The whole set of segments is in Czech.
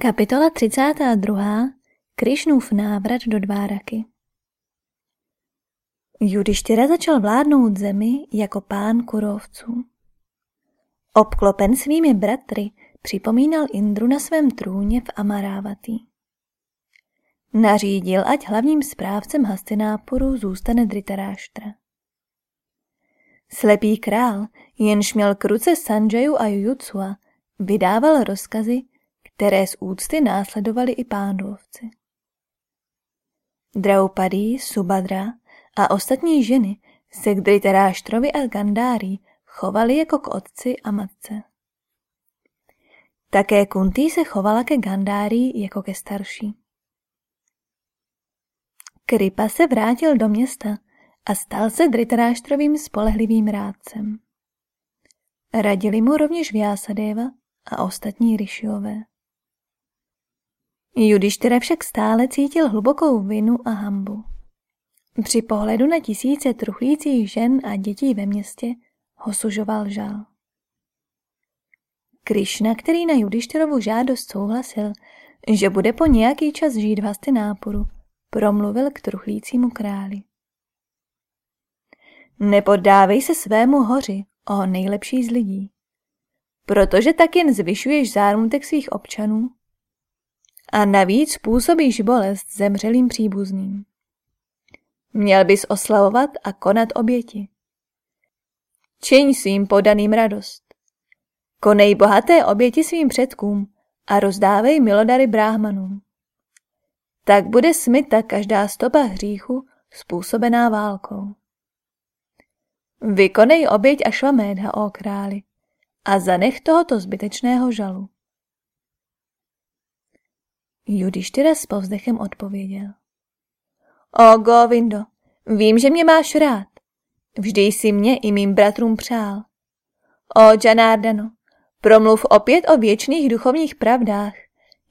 Kapitola 32. Krišnův návrat do Dváraky Judištěra začal vládnout zemi jako pán kurovců. Obklopen svými bratry připomínal Indru na svém trůně v Amarávatý. Nařídil, ať hlavním správcem Hastináporu zůstane Dritaráštra. Slepý král, jenž měl k ruce Sanjaju a Jujutsua, vydával rozkazy, které z úcty následovali i pándovci. Draupadí, Subadra a ostatní ženy se k Dritaráštrovi a Gandári chovali jako k otci a matce. Také Kuntý se chovala ke Gandári jako ke starší. Kripa se vrátil do města a stal se Dritaráštrovým spolehlivým rádcem. Radili mu rovněž Vyasadeva a ostatní Rishiové. Judištyra však stále cítil hlubokou vinu a hambu. Při pohledu na tisíce truchlících žen a dětí ve městě ho sužoval žal. Krišna, který na Judištyrovu žádost souhlasil, že bude po nějaký čas žít v Hastináporu, promluvil k truchlícímu králi. Nepoddávej se svému hoři, o nejlepší z lidí, protože tak jen zvyšuješ zármutek svých občanů a navíc působíš bolest zemřelým příbuzným. Měl bys oslavovat a konat oběti. Čiň svým podaným radost. Konej bohaté oběti svým předkům a rozdávej milodary bráhmanům. Tak bude smyta každá stopa hříchu způsobená válkou. Vykonej oběť a švamédha, o králi, a zanech tohoto zbytečného žalu. Judištyra s povzdechem odpověděl. O Govindo, vím, že mě máš rád. Vždy jsi mě i mým bratrům přál. O Janardano, promluv opět o věčných duchovních pravdách,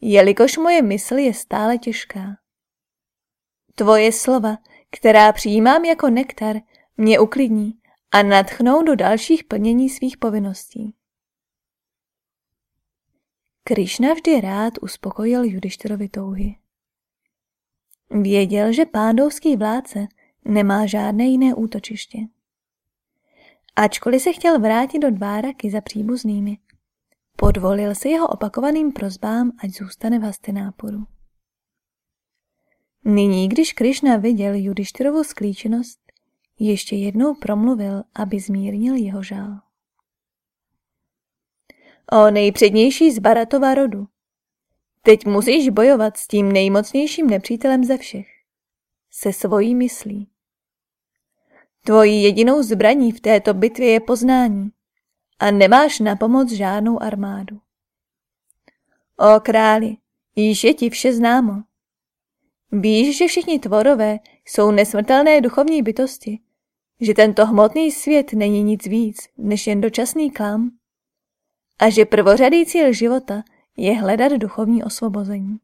jelikož moje mysl je stále těžká. Tvoje slova, která přijímám jako nektar, mě uklidní a nadchnou do dalších plnění svých povinností. Krišna vždy rád uspokojil Judištyrovi touhy. Věděl, že pádovský vládce nemá žádné jiné útočiště. Ačkoliv se chtěl vrátit do Dváraky za příbuznými, podvolil se jeho opakovaným prozbám, ať zůstane v Hastináporu. Nyní, když Krišna viděl Judištyrovu sklíčenost, ještě jednou promluvil, aby zmírnil jeho žál. O nejpřednější z Baratova rodu. Teď musíš bojovat s tím nejmocnějším nepřítelem ze všech. Se svojí myslí. Tvojí jedinou zbraní v této bitvě je poznání a nemáš na pomoc žádnou armádu. O králi, již je ti vše známo. Víš, že všichni tvorové jsou nesmrtelné duchovní bytosti, že tento hmotný svět není nic víc než jen dočasný klam a že prvořadý cíl života je hledat duchovní osvobození.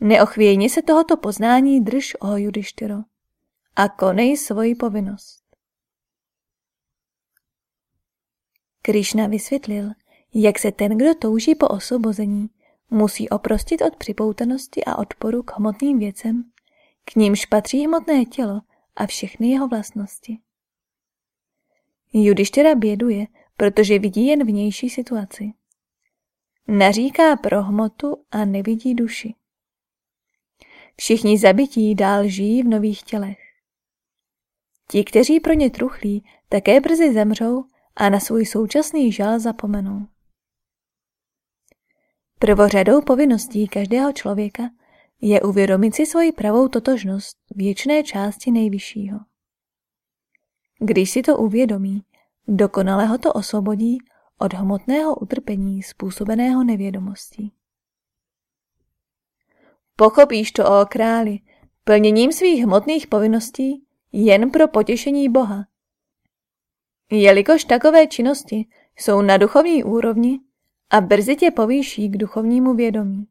Neochvějně se tohoto poznání drž, o Judištyro, a konej svoji povinnost. Krišna vysvětlil, jak se ten, kdo touží po osvobození, musí oprostit od připoutanosti a odporu k hmotným věcem, k nímž patří hmotné tělo a všechny jeho vlastnosti. Judištěra běduje, protože vidí jen vnější situaci. Naříká pro hmotu a nevidí duši. Všichni zabití dál žijí v nových tělech. Ti, kteří pro ně truchlí, také brzy zemřou a na svůj současný žal zapomenou. Prvořadou povinností každého člověka je uvědomit si svoji pravou totožnost věčné části nejvyššího. Když si to uvědomí, dokonale ho to osvobodí od hmotného utrpení způsobeného nevědomostí. Pochopíš to, o králi, plněním svých hmotných povinností jen pro potěšení Boha. Jelikož takové činnosti jsou na duchovní úrovni a brzy tě povýší k duchovnímu vědomí.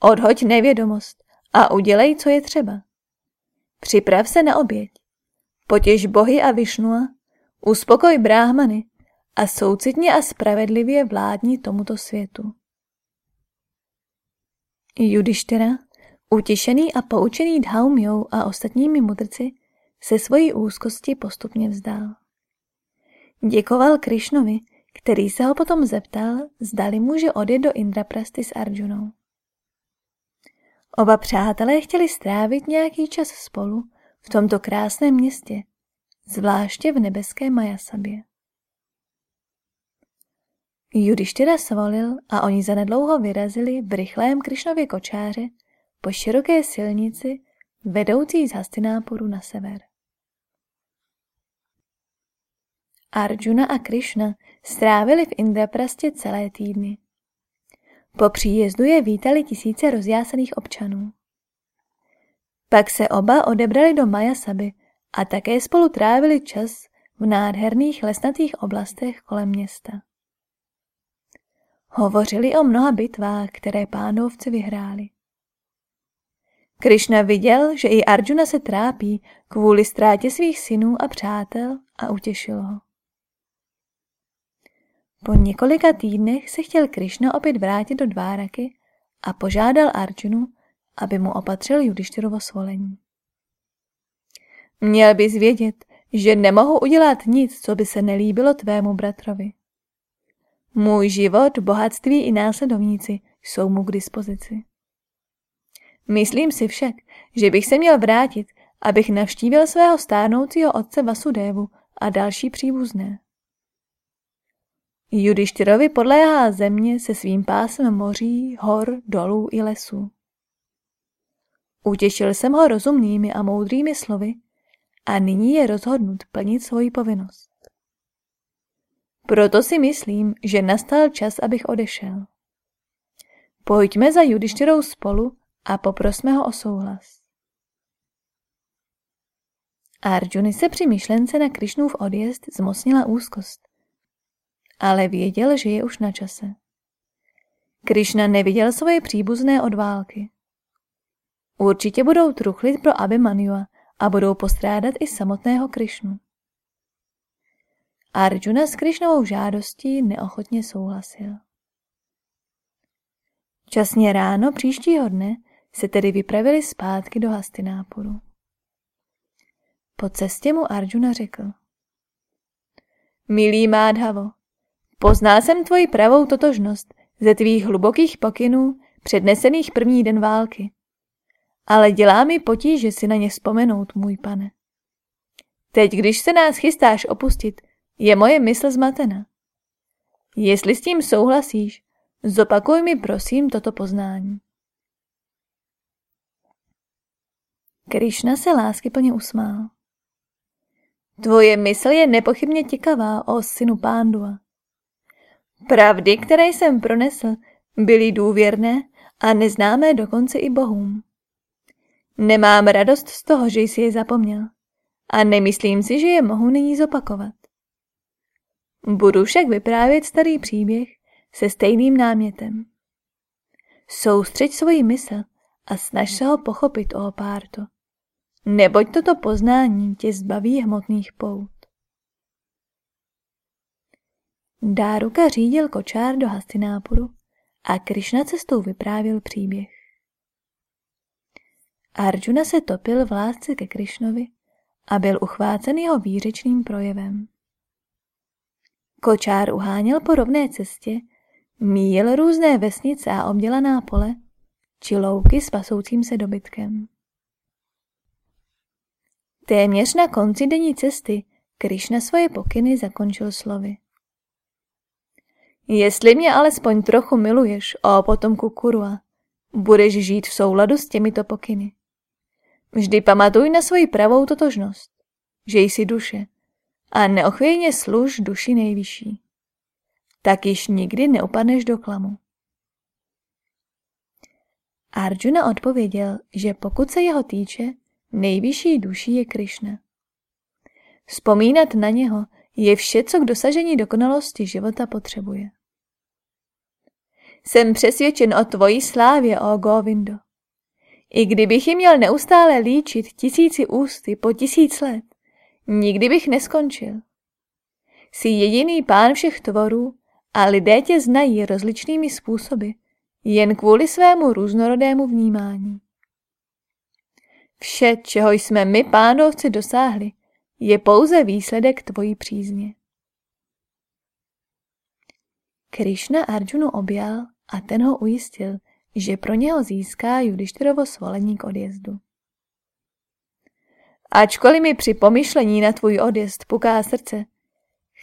Odhoď nevědomost a udělej, co je třeba. Připrav se na oběť. Potěž bohy a Višnua, uspokoj bráhmany a soucitně a spravedlivě vládni tomuto světu. Judištyra, utěšený a poučený Dhaumjou a ostatními mudrci, se svojí úzkosti postupně vzdál. Děkoval Krišnovi, který se ho potom zeptal, zdali může odjet do Indraprasty s Arjunou. Oba přátelé chtěli strávit nějaký čas spolu v tomto krásném městě, zvláště v nebeské Majasabě. Judištyra svolil a oni zanedlouho vyrazili v rychlém Krišnově kočáře po široké silnici vedoucí z Hastináporu na sever. Arjuna a Krishna strávili v Indraprastě celé týdny. Po příjezdu je vítali tisíce rozjásaných občanů. Pak se oba odebrali do Majasaby a také spolu trávili čas v nádherných lesnatých oblastech kolem města. Hovořili o mnoha bitvách, které pánovci vyhráli. Krišna viděl, že i Arjuna se trápí kvůli ztrátě svých synů a přátel a utěšil ho. Po několika týdnech se chtěl Krišna opět vrátit do Dváraky a požádal Arjunu, aby mu opatřil Judištyrovo svolení. Měl bys vědět, že nemohu udělat nic, co by se nelíbilo tvému bratrovi. Můj život, bohatství i následovníci jsou mu k dispozici. Myslím si však, že bych se měl vrátit, abych navštívil svého stárnoucího otce Vasudévu a další příbuzné. Judištyrovi podléhá země se svým pásem moří, hor, dolů i lesů. Utěšil jsem ho rozumnými a moudrými slovy a nyní je rozhodnut plnit svoji povinnost. Proto si myslím, že nastal čas, abych odešel. Pojďme za Judištyrou spolu a poprosme ho o souhlas. Arjuni se při myšlence na Krišnův odjezd zmocnila úzkost ale věděl, že je už na čase. Krišna neviděl svoje příbuzné od války. Určitě budou truchlit pro Abhimanyua a budou postrádat i samotného Krišnu. Arjuna s Krišnovou žádostí neochotně souhlasil. Časně ráno příštího dne se tedy vypravili zpátky do Hastináporu. Po cestě mu Arjuna řekl. Milý Mádhavo, Poznal jsem tvoji pravou totožnost ze tvých hlubokých pokynů, přednesených první den války. Ale dělá mi potíže si na ně vzpomenout, můj pane. Teď, když se nás chystáš opustit, je moje mysl zmatena. Jestli s tím souhlasíš, zopakuj mi prosím toto poznání. Krišna se lásky plně usmál. Tvoje mysl je nepochybně těkavá, o synu Pándua. Pravdy, které jsem pronesl, byly důvěrné a neznámé dokonce i bohům. Nemám radost z toho, že jsi je zapomněl a nemyslím si, že je mohu nyní zopakovat. Budu však vyprávět starý příběh se stejným námětem. Soustřeď svoji mysl a snaž se ho pochopit, o párto. Neboť toto poznání tě zbaví hmotných pout. Dáruka řídil kočár do Hastinápuru a Krišna cestou vyprávěl příběh. Arjuna se topil v lásce ke Krišnovi a byl uchvácen jeho výřečným projevem. Kočár uháněl po rovné cestě, míjel různé vesnice a obdělaná pole, či louky s pasoucím se dobytkem. Téměř na konci denní cesty Krišna svoje pokyny zakončil slovy. Jestli mě alespoň trochu miluješ, o potomku Kurua, budeš žít v souladu s těmito pokyny. Vždy pamatuj na svoji pravou totožnost, že jsi duše a neochvějně služ duši nejvyšší. Tak již nikdy neupadneš do klamu. Arjuna odpověděl, že pokud se jeho týče, nejvyšší duší je Krišna. Vzpomínat na něho je vše, co k dosažení dokonalosti života potřebuje. Jsem přesvědčen o tvojí slávě, o Govindo. I kdybych ji měl neustále líčit tisíci ústy po tisíc let, nikdy bych neskončil. Jsi jediný pán všech tvorů a lidé tě znají rozličnými způsoby, jen kvůli svému různorodému vnímání. Vše, čeho jsme my pánovci dosáhli, je pouze výsledek tvojí přízně. Krišna Arjunu objal a ten ho ujistil, že pro něho získá Judištyrovo svolení k odjezdu. Ačkoliv mi při pomyšlení na tvůj odjezd puká srdce,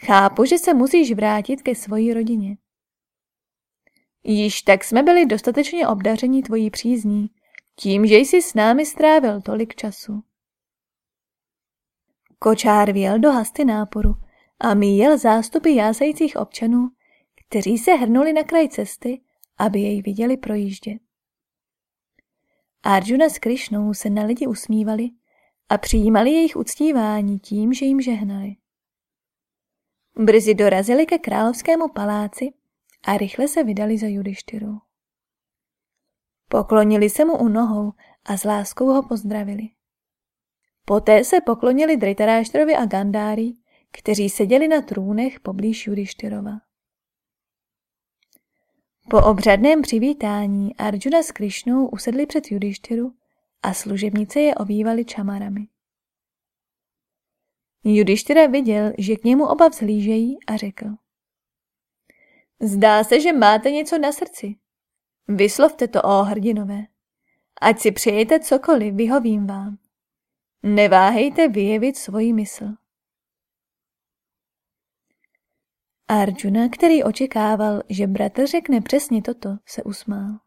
chápu, že se musíš vrátit ke svojí rodině. Již tak jsme byli dostatečně obdařeni tvojí přízní, tím, že jsi s námi strávil tolik času. Kočár věl do hasty náporu a míjel zástupy jásajících občanů, kteří se hrnuli na kraj cesty, aby jej viděli projíždět. Arjuna s Krišnou se na lidi usmívali a přijímali jejich uctívání tím, že jim žehnali. Brzy dorazili ke královskému paláci a rychle se vydali za Judištyrou. Poklonili se mu u nohou a s láskou ho pozdravili. Poté se poklonili Dritaráštrovi a Gandári, kteří seděli na trůnech poblíž Judištyrova. Po obřadném přivítání Arjuna s Krišnou usedli před Judištyru a služebnice je obývaly čamarami. Judištyra viděl, že k němu oba vzhlížejí a řekl. Zdá se, že máte něco na srdci. Vyslovte to, o hrdinové. Ať si přejete cokoliv, vyhovím vám. Neváhejte vyjevit svoji mysl. Arjuna, který očekával, že bratr řekne přesně toto, se usmál.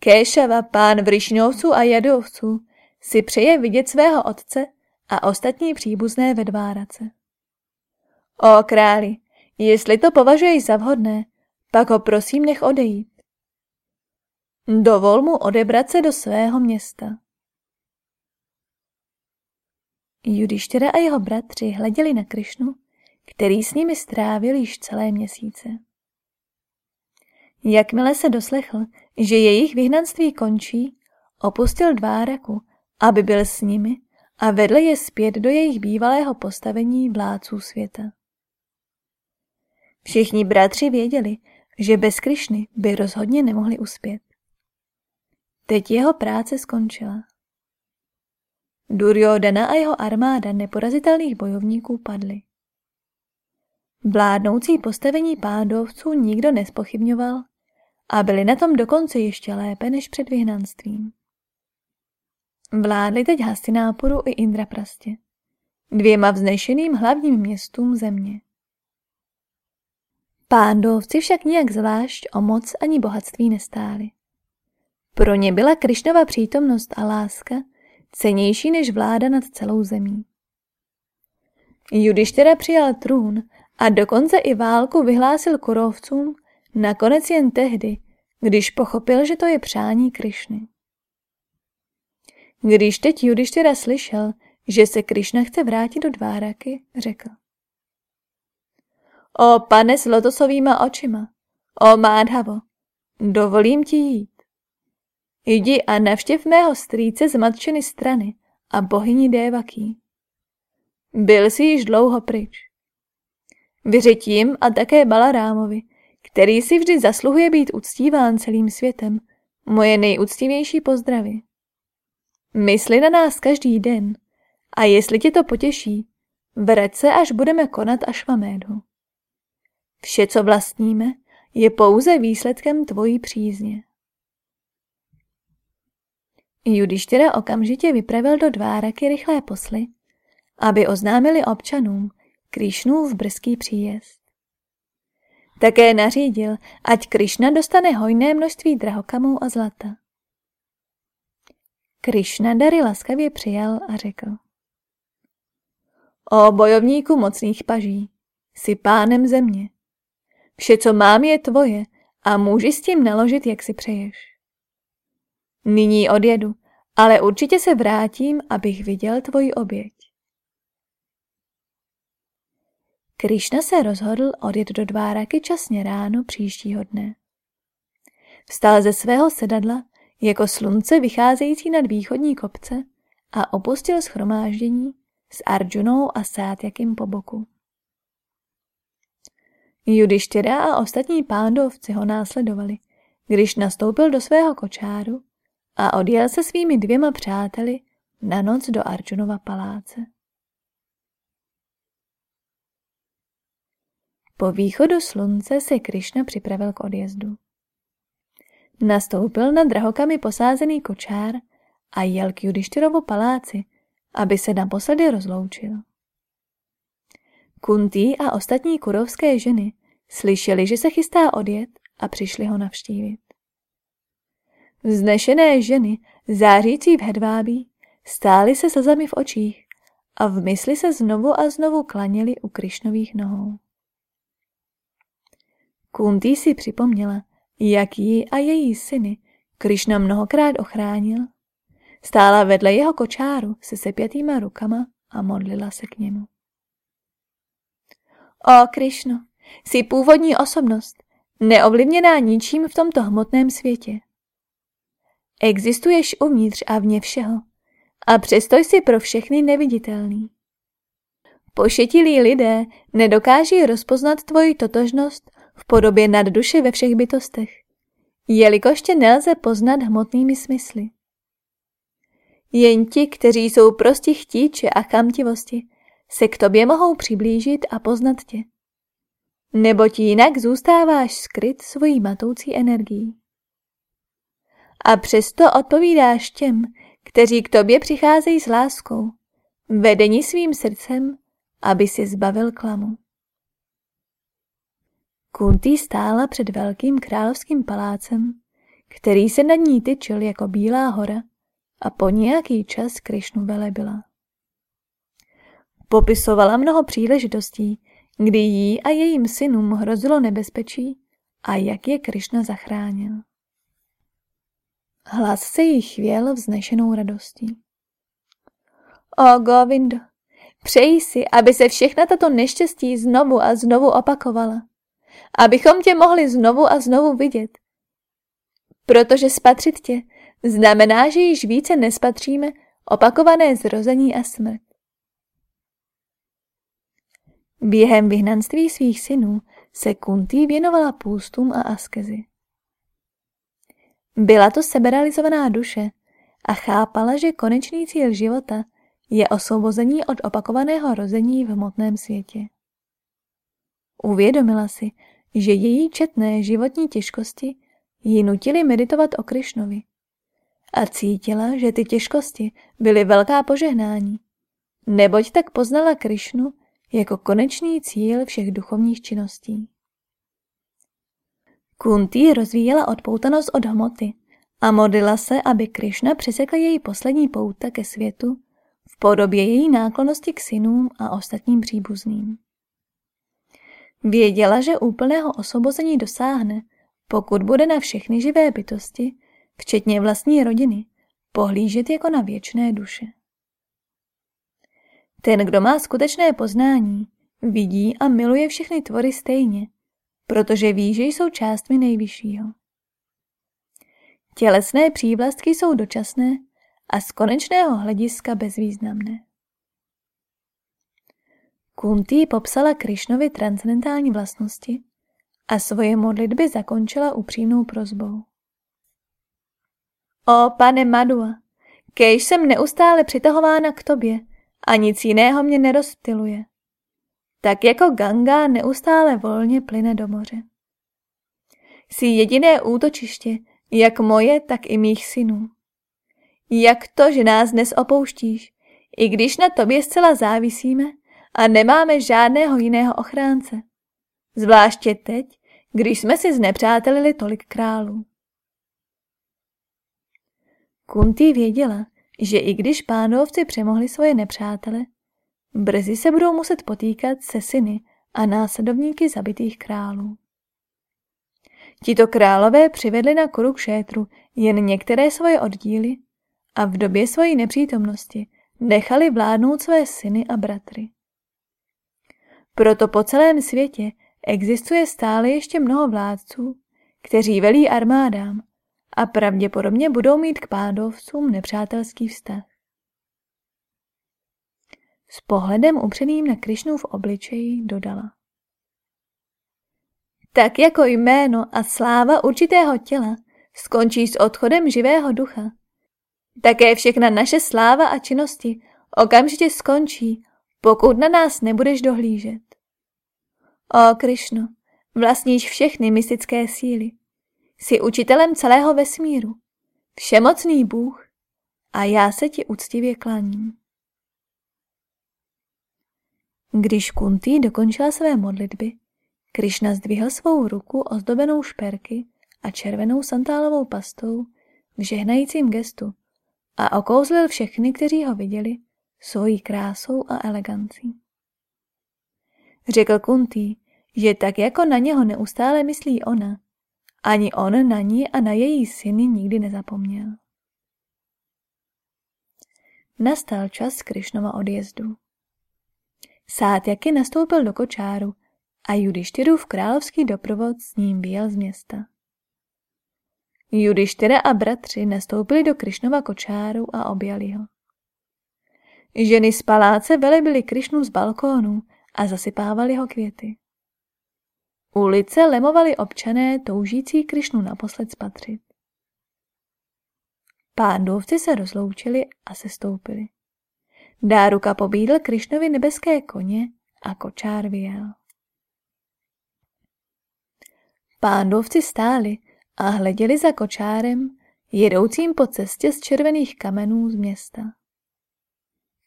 Kéšava, pán Vrišňovců a Jadovců, si přeje vidět svého otce a ostatní příbuzné ve dvárace. O králi, jestli to považuješ za vhodné, pak ho prosím nech odejít. Dovol mu odebrat se do svého města. Judištěra a jeho bratři hleděli na Krišnu, který s nimi strávil již celé měsíce. Jakmile se doslechl, že jejich vyhnanství končí, opustil Dváraku, aby byl s nimi a vedl je zpět do jejich bývalého postavení vládců světa. Všichni bratři věděli, že bez Krišny by rozhodně nemohli uspět. Teď jeho práce skončila. Duryodhana a jeho armáda neporazitelných bojovníků padly. Vládnoucí postavení pádovců nikdo nespochybňoval a byli na tom dokonce ještě lépe než před vyhnanstvím. Vládli teď Hastináporu i Indraprastě, dvěma vznešeným hlavním městům země. Pándovci však nijak zvlášť o moc ani bohatství nestáli. Pro ně byla Krišnova přítomnost a láska cenější než vláda nad celou zemí. Judištěra přijal trůn a dokonce i válku vyhlásil kurovcům nakonec jen tehdy, když pochopil, že to je přání Krišny. Když teď Judištěra slyšel, že se Krišna chce vrátit do Dváraky, řekl. O pane s lotosovýma očima, o Mádhavo, dovolím ti jít. Jdi a navštěv mého strýce z matčiny strany a bohyni Dévaký. Byl jsi již dlouho pryč. Vyřetím a také Balarámovi, který si vždy zasluhuje být uctíván celým světem, moje nejúctivější pozdravy. Mysli na nás každý den a jestli tě to potěší, vrať se, až budeme konat Ašvamédhu. Vše, co vlastníme, je pouze výsledkem tvojí přízně. Judištěra okamžitě vypravil do Dváraky rychlé posly, aby oznámili občanům Krišnův brzký příjezd. Také nařídil, ať Krišna dostane hojné množství drahokamů a zlata. Krišna dary laskavě přijal a řekl. O bojovníku mocných paží, jsi pánem země. Vše, co mám, je tvoje a můžeš s tím naložit, jak si přeješ. Nyní odjedu, ale určitě se vrátím, abych viděl tvoji oběť. Krišna se rozhodl odjet do Dváraky časně ráno příštího dne. Vstal ze svého sedadla jako slunce vycházející nad východní kopce a opustil schromáždění s Arjunou a Sátjakým po boku. Judištěra a ostatní pándovci ho následovali, když nastoupil do svého kočáru a odjel se svými dvěma přáteli na noc do Arjunova paláce. Po východu slunce se Krišna připravil k odjezdu. Nastoupil na drahokami posázený kočár a jel k Judištyrovu paláci, aby se naposledy rozloučil. Kuntý a ostatní kurovské ženy slyšeli, že se chystá odjet a přišli ho navštívit. Vznešené ženy, zářící v hedvábí, stály se slzami v očích a v mysli se znovu a znovu klaněli u Krišnových nohou. Kuntý si připomněla, jak ji a její syny Krišna mnohokrát ochránil. Stála vedle jeho kočáru se sepětýma rukama a modlila se k němu. O Krišno, jsi původní osobnost, neovlivněná ničím v tomto hmotném světě. Existuješ uvnitř a vně všeho a přesto jsi pro všechny neviditelný. Pošetilí lidé nedokáží rozpoznat tvoji totožnost v podobě nadduše ve všech bytostech, jelikož tě nelze poznat hmotnými smysly. Jen ti, kteří jsou prostě chtíče a chamtivosti, se k tobě mohou přiblížit a poznat tě. Neboť jinak zůstáváš skryt svojí matoucí energií. A přesto odpovídáš těm, kteří k tobě přicházejí s láskou, vedení svým srdcem, aby si zbavil klamu. Kunti stála před velkým královským palácem, který se nad ní tyčil jako bílá hora a po nějaký čas Krišnu velebila. Popisovala mnoho příležitostí, kdy jí a jejím synům hrozilo nebezpečí a jak je Krišna zachránil. Hlas se jí chvěl vznešenou radostí. O Govindo, přeji si, aby se všechna tato neštěstí znovu a znovu opakovala abychom tě mohli znovu a znovu vidět. Protože spatřit tě znamená, že již více nespatříme opakované zrození a smrt. Během vyhnanství svých synů se Kuntý věnovala půstům a askezi. Byla to seberalizovaná duše a chápala, že konečný cíl života je osvobození od opakovaného rození v hmotném světě. Uvědomila si, že její četné životní těžkosti ji nutily meditovat o Krišnovi. A cítila, že ty těžkosti byly velká požehnání, neboť tak poznala Krišnu jako konečný cíl všech duchovních činností. Kunti rozvíjela odpoutanost od hmoty a modlila se, aby Krišna přesekl její poslední pouta ke světu v podobě její náklonosti k synům a ostatním příbuzným. Věděla, že úplného osvobození dosáhne, pokud bude na všechny živé bytosti, včetně vlastní rodiny, pohlížet jako na věčné duše. Ten, kdo má skutečné poznání, vidí a miluje všechny tvory stejně, protože ví, že jsou částmi nejvyššího. Tělesné přívlastky jsou dočasné a z konečného hlediska bezvýznamné. Kunti popsala Krišnovi transcendentální vlastnosti a svoje modlitby zakončila upřímnou prozbou. O pane Madua, kež jsem neustále přitahována k tobě a nic jiného mě nerozptiluje. Tak jako Ganga neustále volně plyne do moře. Jsi jediné útočiště, jak moje, tak i mých synů. Jak to, že nás dnes opouštíš, i když na tobě zcela závisíme, a nemáme žádného jiného ochránce. Zvláště teď, když jsme si znepřátelili tolik králů. Kuntý věděla, že i když pánovci přemohli svoje nepřátele, brzy se budou muset potýkat se syny a následovníky zabitých králů. Tito králové přivedli na Kurukšétru jen některé svoje oddíly a v době svojí nepřítomnosti nechali vládnout své syny a bratry. Proto po celém světě existuje stále ještě mnoho vládců, kteří velí armádám a pravděpodobně budou mít k pádovcům nepřátelský vztah. S pohledem upřeným na Krišnův obličej dodala. Tak jako jméno a sláva určitého těla skončí s odchodem živého ducha. Také všechna naše sláva a činnosti okamžitě skončí, pokud na nás nebudeš dohlížet. O Krišno, vlastníš všechny mystické síly. Jsi učitelem celého vesmíru, všemocný Bůh a já se ti úctivě klaním. Když Kuntý dokončila své modlitby, Krišna zdvihl svou ruku ozdobenou šperky a červenou santálovou pastou v žehnajícím gestu a okouzlil všechny, kteří ho viděli, svojí krásou a elegancí. Řekl Kuntý, že tak jako na něho neustále myslí ona, ani on na ní a na její syny nikdy nezapomněl. Nastal čas Krišnova odjezdu. Sátjaky nastoupil do kočáru a Judištyrův královský doprovod s ním vyjel z města. Judištyra a bratři nastoupili do Krišnova kočáru a objali ho. Ženy z paláce velebily Krišnu z balkónu a zasypávali ho květy. Ulice lemovali občané toužící Krišnu naposled spatřit. Pándovci se rozloučili a se stoupili. Dáruka pobídl Krišnovi nebeské koně a kočár vyjel. Pándovci stáli a hleděli za kočárem, jedoucím po cestě z červených kamenů z města.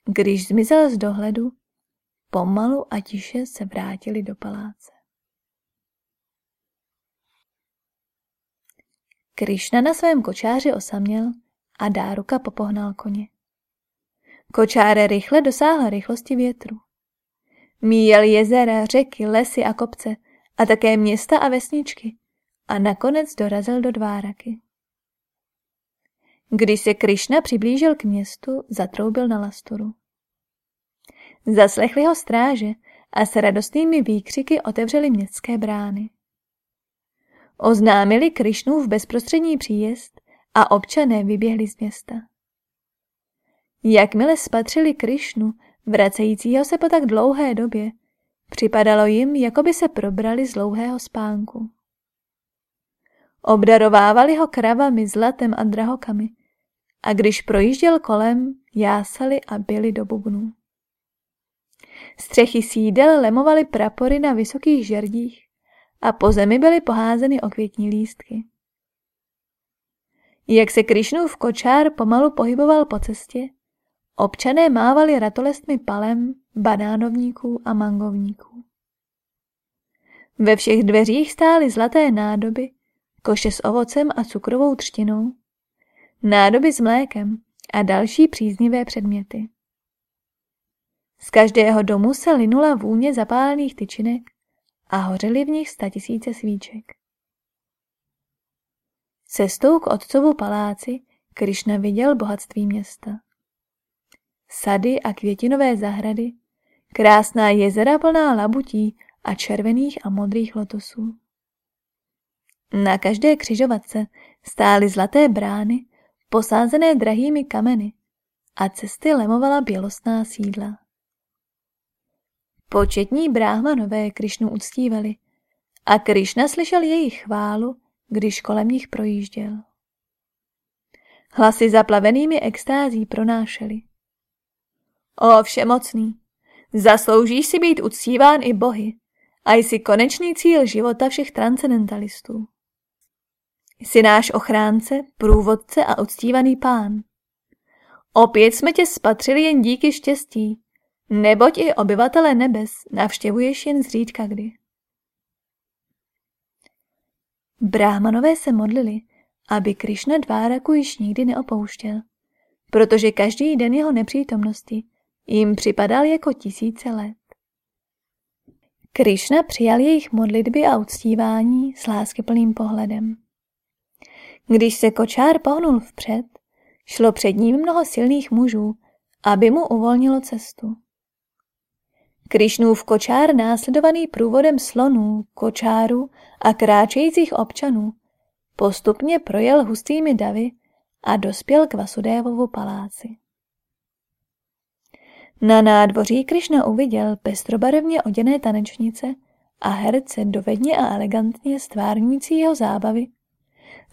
Když zmizel z dohledu, pomalu a tiše se vrátili do paláce. Krišna na svém kočáři osaměl a Dáruka popohnal koně. Kočáre rychle dosáhl rychlosti větru. Míjel jezera, řeky, lesy a kopce a také města a vesničky a nakonec dorazil do Dváraky. Když se Krišna přiblížil k městu, zatroubil na lasturu. Zaslechli ho stráže a s radostnými výkřiky otevřeli městské brány. Oznámili Krišnův bezprostřední příjezd a občané vyběhli z města. Jakmile spatřili Krišnu, vracejícího se po tak dlouhé době, připadalo jim, jako by se probrali z dlouhého spánku. Obdarovávali ho kravami, zlatem a drahokami a když projížděl kolem, jásali a byli do bubnů. Střechy sídel lemovaly prapory na vysokých žerdích a po zemi byly poházeny okvětní lístky. Jak se Krišnův kočár pomalu pohyboval po cestě, občané mávali ratolestmi palem, banánovníků a mangovníků. Ve všech dveřích stály zlaté nádoby, koše s ovocem a cukrovou třtinou, nádoby s mlékem a další příznivé předměty. Z každého domu se linula vůně zapálených tyčinek a hořely v nich statisíce svíček. Cestou k otcovu paláci Krišna viděl bohatství města. Sady a květinové zahrady, krásná jezera plná labutí a červených a modrých lotosů. Na každé křižovatce stály zlaté brány, posázené drahými kameny a cesty lemovala bělostná sídla. Početní bráhmanové Krišnu uctívali a Krišna slyšel jejich chválu, když kolem nich projížděl. Hlasy zaplavenými extází pronášely. O všemocný, zasloužíš si být uctíván i bohy a jsi konečný cíl života všech transcendentalistů. Jsi náš ochránce, průvodce a uctívaný pán. Opět jsme tě spatřili jen díky štěstí, neboť i obyvatele nebes navštěvuješ jen zřídka kdy. Bráhmanové se modlili, aby Krišna Dváraku již nikdy neopouštěl, protože každý den jeho nepřítomnosti jim připadal jako tisíce let. Krišna přijal jejich modlitby a uctívání s láskyplným pohledem. Když se kočár pohnul vpřed, šlo před ním mnoho silných mužů, aby mu uvolnilo cestu. Krišnův kočár následovaný průvodem slonů, kočáru a kráčejících občanů postupně projel hustými davy a dospěl k Vasudévovu paláci. Na nádvoří Krišna uviděl pestrobarevně oděné tanečnice a herce dovedně a elegantně stvárnící jeho zábavy,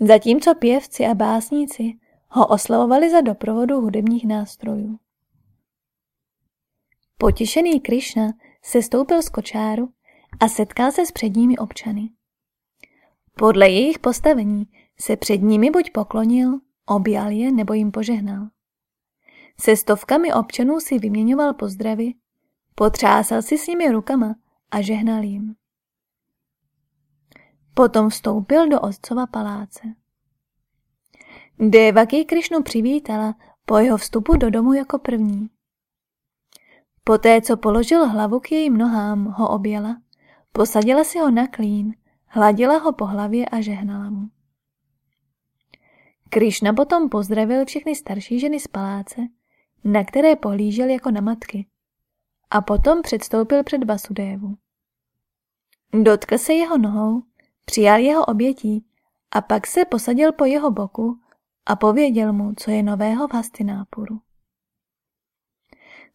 zatímco pěvci a básníci ho oslavovali za doprovodu hudebních nástrojů. Potěšený Krišna se stoupil z kočáru a setkal se s předními občany. Podle jejich postavení se před nimi buď poklonil, objal je nebo jim požehnal. Se stovkami občanů si vyměňoval pozdravy, potřásal si s nimi rukama a žehnal jim. Potom vstoupil do otcova paláce. Devaki Krišnu přivítala po jeho vstupu do domu jako první. Poté, co položil hlavu k jejím nohám, ho objela, posadila si ho na klín, hladila ho po hlavě a žehnala mu. Krišna potom pozdravil všechny starší ženy z paláce, na které pohlížel jako na matky, a potom předstoupil před Vasudévu. Dotkl se jeho nohou, přijal jeho obětí a pak se posadil po jeho boku a pověděl mu, co je nového v Hastinápuru.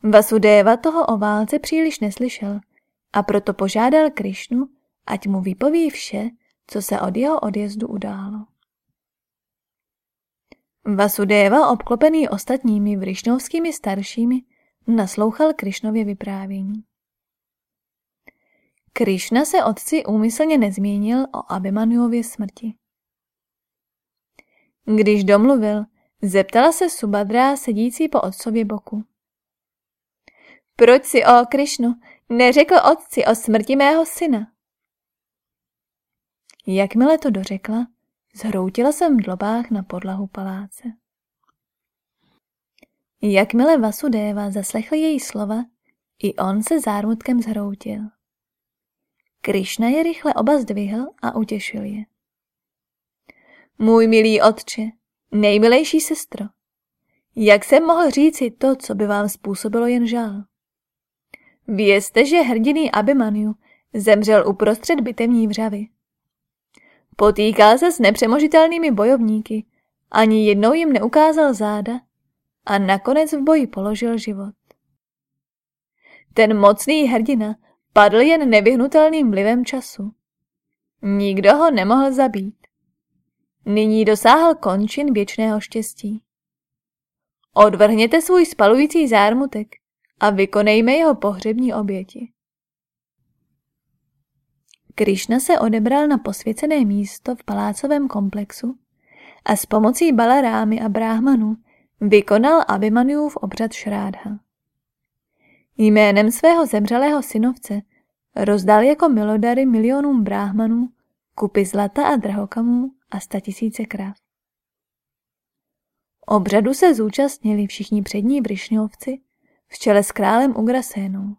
Vasudeva toho o válce příliš neslyšel a proto požádal Krišnu, ať mu vypoví vše, co se od jeho odjezdu událo. Vasudeva, obklopený ostatními vrišnovskými staršími, naslouchal Krišnově vyprávění. Krišna se otci úmyslně nezmínil o Abhimanujově smrti. Když domluvil, zeptala se Subadra sedící po otcově boku. Proč si o Krišnu neřekl otci o smrti mého syna? Jakmile to dořekla, zhroutila jsem v dlobách na podlahu paláce. Jakmile Vasudeva zaslechl její slova, i on se zármutkem zhroutil. Krišna je rychle oba zdvihl a utěšil je. Můj milý otče, nejmilejší sestro, jak jsem mohl říci to, co by vám způsobilo jen žal? Vězte, že hrdiný Abimaniu zemřel uprostřed bitevní vřavy. Potýkal se s nepřemožitelnými bojovníky, ani jednou jim neukázal záda a nakonec v boji položil život. Ten mocný hrdina padl jen nevyhnutelným vlivem času. Nikdo ho nemohl zabít. Nyní dosáhl končin věčného štěstí. Odvrhněte svůj spalující zármutek a vykonejme jeho pohřební oběti. Krišna se odebral na posvěcené místo v palácovém komplexu a s pomocí Balarámy a Bráhmanů vykonal Abhimanyův obřad Šrádha. Jménem svého zemřelého synovce rozdal jako milodary milionům bráhmanů kupy zlata a drahokamů a statisíce krav. Obřadu se zúčastnili všichni přední Vrišňovci v čele s králem Ugrasénou.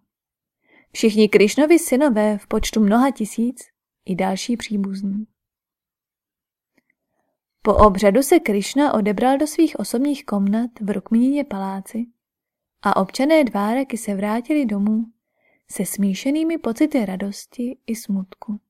Všichni Krišnovi synové v počtu mnoha tisíc i další příbuzní. Po obřadu se Krišna odebral do svých osobních komnat v Rukminině paláci a občané Dváraky se vrátili domů se smíšenými pocity radosti i smutku.